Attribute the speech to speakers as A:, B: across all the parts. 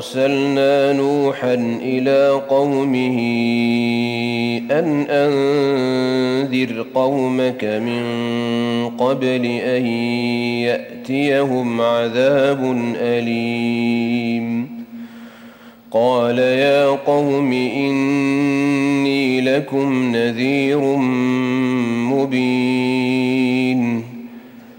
A: أرسلنا نوحا إلى قومه أن أنذر قومك من قبل أن يأتيهم عذاب أليم. قال يا قوم إني لكم نذير مبين.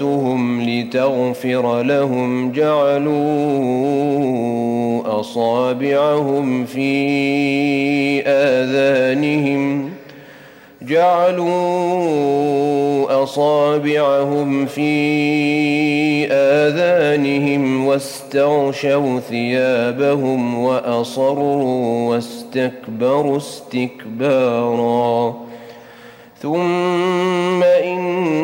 A: دعوتهم لتغفر لهم جعلوا أصابعهم في آذانهم جعلوا أصابعهم في آذانهم واستغشوا ثيابهم وأصروا واستكبروا استكبارا. ثم إني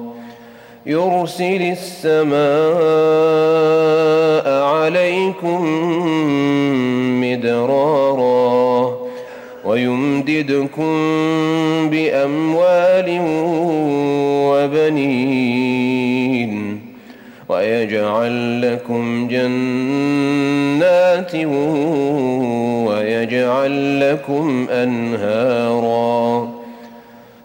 A: يرسل السماء عليكم مدرارا ويمددكم بأموال وبنين ويجعل لكم جنات ويجعل لكم أنهاراً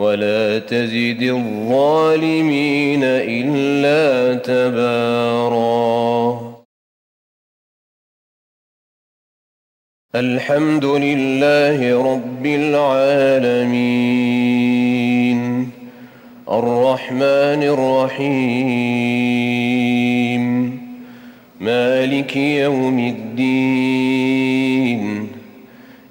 A: ولا تزد الظالمين إلا تبارا. الحمد لله رب العالمين. الرحمن الرحيم. مالك يوم الدين.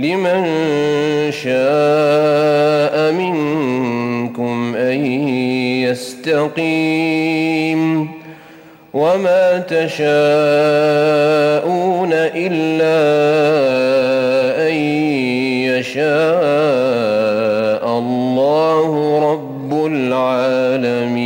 A: لمن شاء منكم أن يستقيم وما تشاءون إلا أن يشاء الله رب العالمين